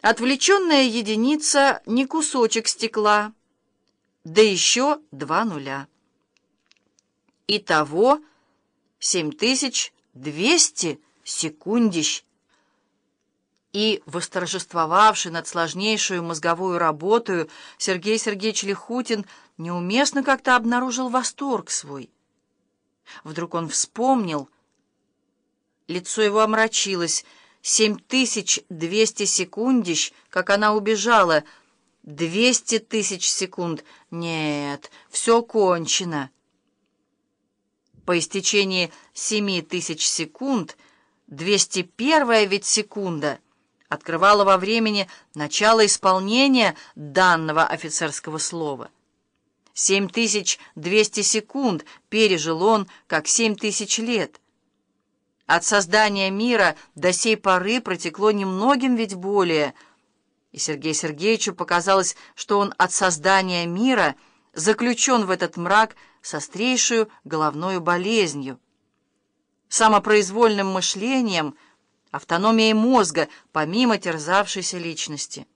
Отвлеченная единица — не кусочек стекла, да еще два нуля. Итого 7200 секундищ. И, восторжествовавший над сложнейшую мозговую работу, Сергей Сергеевич Лихутин неуместно как-то обнаружил восторг свой. Вдруг он вспомнил, лицо его омрачилось, семь тысяч двести секундищ, как она убежала, двести тысяч секунд. Нет, все кончено. По истечении семи тысяч секунд, двести первая ведь секунда открывала во времени начало исполнения данного офицерского слова. Семь тысяч двести секунд пережил он, как семь тысяч лет — от создания мира до сей поры протекло немногим ведь более, и Сергею Сергеевичу показалось, что он от создания мира заключен в этот мрак с острейшую головной болезнью, самопроизвольным мышлением, автономией мозга, помимо терзавшейся личности.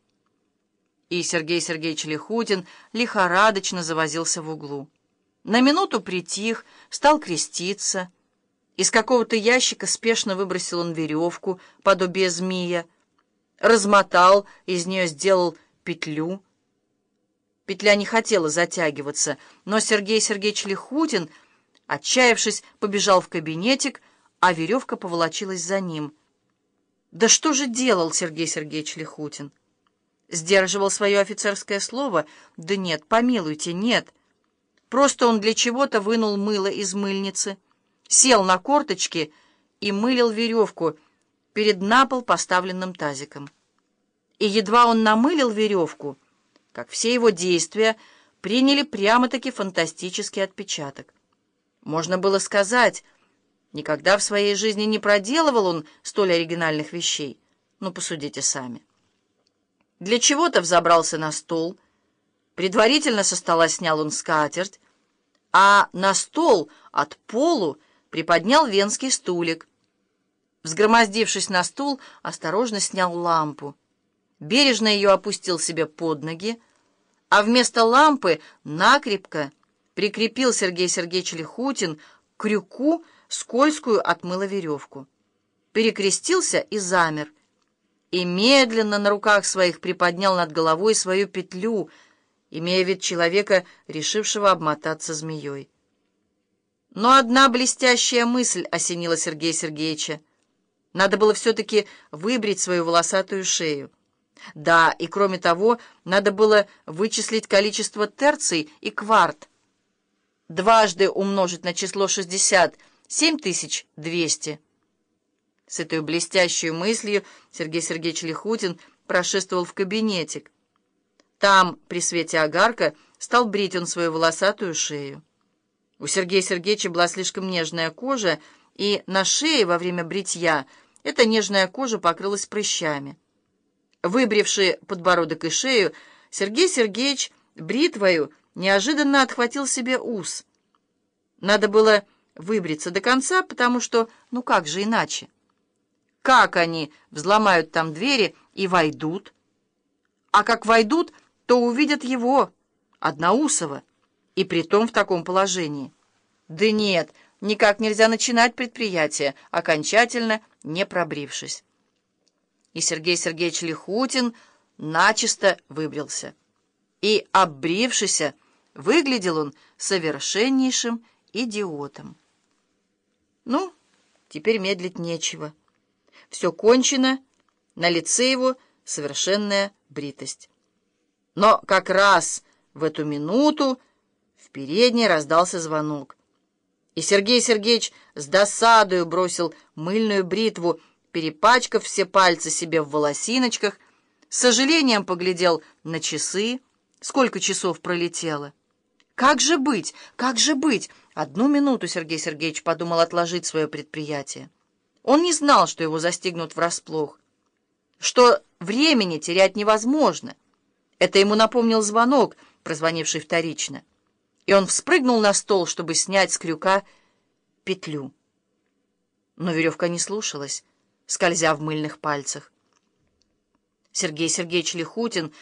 И Сергей Сергеевич Лихутин лихорадочно завозился в углу. На минуту притих, стал креститься — из какого-то ящика спешно выбросил он веревку, подобие змея, размотал, из нее сделал петлю. Петля не хотела затягиваться, но Сергей Сергеевич Лихутин, отчаявшись, побежал в кабинетик, а веревка поволочилась за ним. Да что же делал Сергей Сергеевич Лихутин? Сдерживал свое офицерское слово? Да нет, помилуйте, нет. Просто он для чего-то вынул мыло из мыльницы — сел на корточки и мылил веревку перед на пол поставленным тазиком. И едва он намылил веревку, как все его действия приняли прямо-таки фантастический отпечаток. Можно было сказать, никогда в своей жизни не проделывал он столь оригинальных вещей. Ну, посудите сами. Для чего-то взобрался на стол, предварительно со стола снял он скатерть, а на стол от полу приподнял венский стулик. Взгромоздившись на стул, осторожно снял лампу. Бережно ее опустил себе под ноги, а вместо лампы накрепко прикрепил Сергей Сергеевич Лихутин к крюку скользкую отмыло веревку. Перекрестился и замер, и медленно на руках своих приподнял над головой свою петлю, имея вид человека, решившего обмотаться змеей. Но одна блестящая мысль осенила Сергея Сергеевича. Надо было все-таки выбрить свою волосатую шею. Да, и кроме того, надо было вычислить количество терций и кварт. Дважды умножить на число 60 — 7200. С этой блестящей мыслью Сергей Сергеевич Лихутин прошествовал в кабинетик. Там, при свете огарка, стал брить он свою волосатую шею. У Сергея Сергеевича была слишком нежная кожа, и на шее во время бритья эта нежная кожа покрылась прыщами. Выбривший подбородок и шею, Сергей Сергеевич бритвою неожиданно отхватил себе ус. Надо было выбриться до конца, потому что, ну как же иначе? Как они взломают там двери и войдут? А как войдут, то увидят его, Одноусова и притом в таком положении. Да нет, никак нельзя начинать предприятие, окончательно не пробрившись. И Сергей Сергеевич Лихутин начисто выбрился. И, оббрившийся, выглядел он совершеннейшим идиотом. Ну, теперь медлить нечего. Все кончено, на лице его совершенная бритость. Но как раз в эту минуту передней раздался звонок. И Сергей Сергеевич с досадою бросил мыльную бритву, перепачкав все пальцы себе в волосиночках, с сожалением поглядел на часы, сколько часов пролетело. «Как же быть? Как же быть?» Одну минуту Сергей Сергеевич подумал отложить свое предприятие. Он не знал, что его застигнут врасплох, что времени терять невозможно. Это ему напомнил звонок, прозвонивший вторично и он вспрыгнул на стол, чтобы снять с крюка петлю. Но веревка не слушалась, скользя в мыльных пальцах. Сергей Сергеевич Лихутин